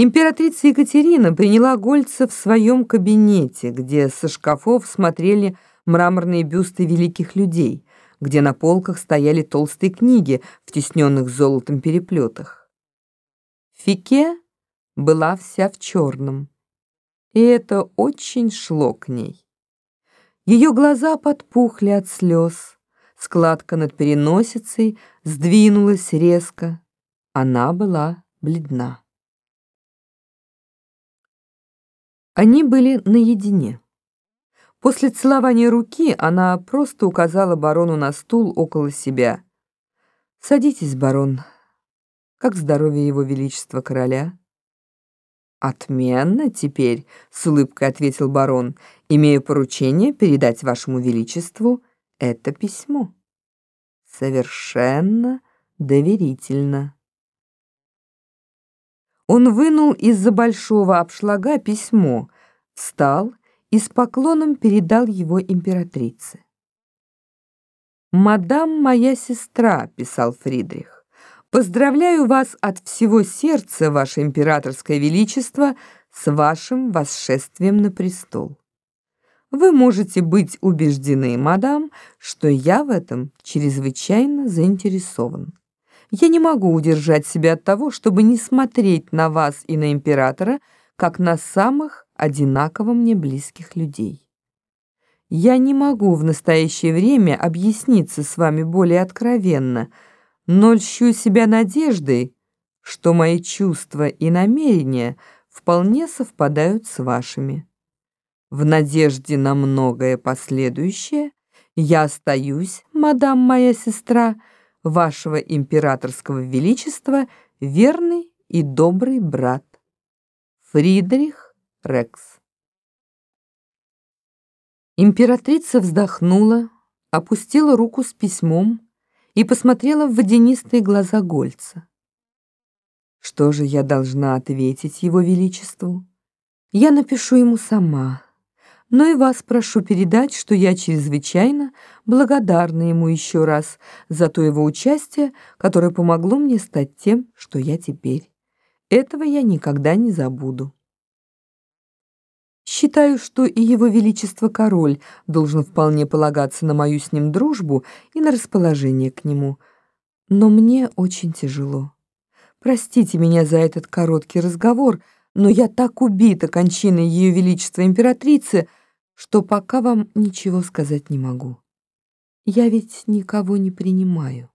Императрица Екатерина приняла Гольца в своем кабинете, где со шкафов смотрели мраморные бюсты великих людей, где на полках стояли толстые книги в тисненных золотом переплетах. Фике была вся в черном, и это очень шло к ней. Ее глаза подпухли от слез, складка над переносицей сдвинулась резко, она была бледна. Они были наедине. После целования руки она просто указала барону на стул около себя. «Садитесь, барон. Как здоровье его величества короля?» «Отменно теперь», — с улыбкой ответил барон, «имею поручение передать вашему величеству это письмо». «Совершенно доверительно». Он вынул из-за большого обшлага письмо, встал и с поклоном передал его императрице. «Мадам моя сестра», — писал Фридрих, — «поздравляю вас от всего сердца, ваше императорское величество, с вашим восшествием на престол. Вы можете быть убеждены, мадам, что я в этом чрезвычайно заинтересован. Я не могу удержать себя от того, чтобы не смотреть на вас и на императора, как на самых одинаково мне близких людей. Я не могу в настоящее время объясниться с вами более откровенно, но льщу себя надеждой, что мои чувства и намерения вполне совпадают с вашими. В надежде на многое последующее я остаюсь, мадам моя сестра, вашего императорского величества верный и добрый брат. Фридрих Рекс. Императрица вздохнула, опустила руку с письмом и посмотрела в водянистые глаза Гольца. Что же я должна ответить его величеству? Я напишу ему сама но и вас прошу передать, что я чрезвычайно благодарна ему еще раз за то его участие, которое помогло мне стать тем, что я теперь. Этого я никогда не забуду. Считаю, что и его величество король должен вполне полагаться на мою с ним дружбу и на расположение к нему. Но мне очень тяжело. Простите меня за этот короткий разговор, но я так убита кончиной Ее Величества Императрицы, что пока вам ничего сказать не могу. Я ведь никого не принимаю.